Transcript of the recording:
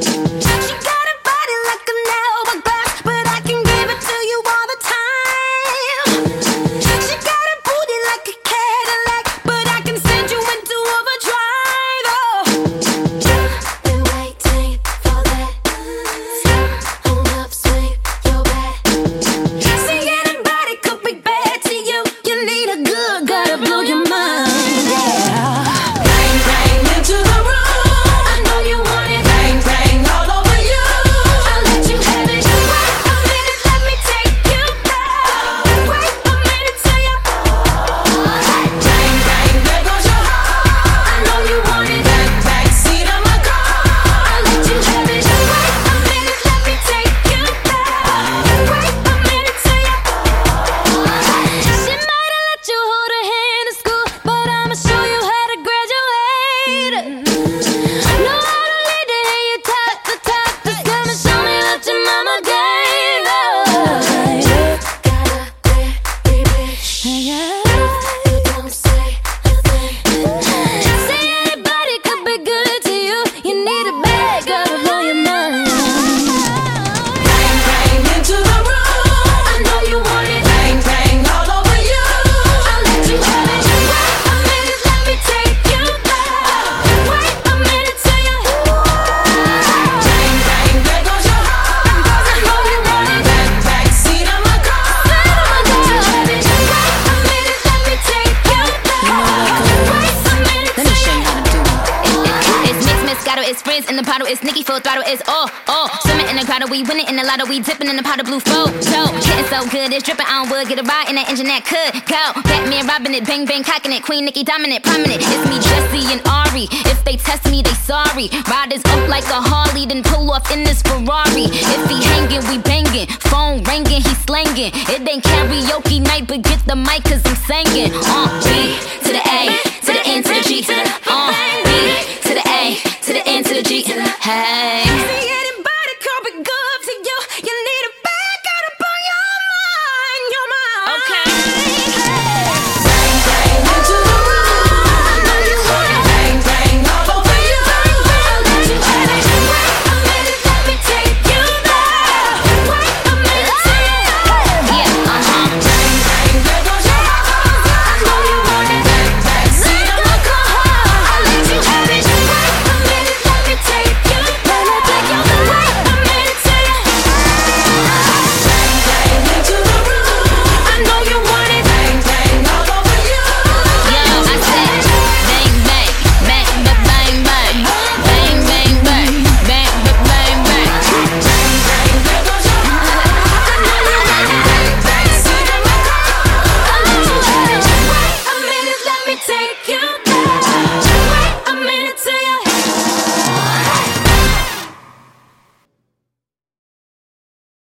Touch it's friends in the bottle, it's Nicki full throttle, it's all, all. Swimming in the grotto, we winning in the lotto, we dipping in the pot of blue flow. So, getting so good, it's dripping on wood, get a ride in that engine that could go. Batman robbing it, bang bang cocking it, Queen Nikki dominant, prominent. It's me, Jesse and Ari. If they test me, they sorry. Riders up like a Harley, then pull off in this Ferrari. If he hanging, we banging. Phone ringing, he slanging. It ain't karaoke night, but get the mic, cause I'm singing. Uh, B to the A,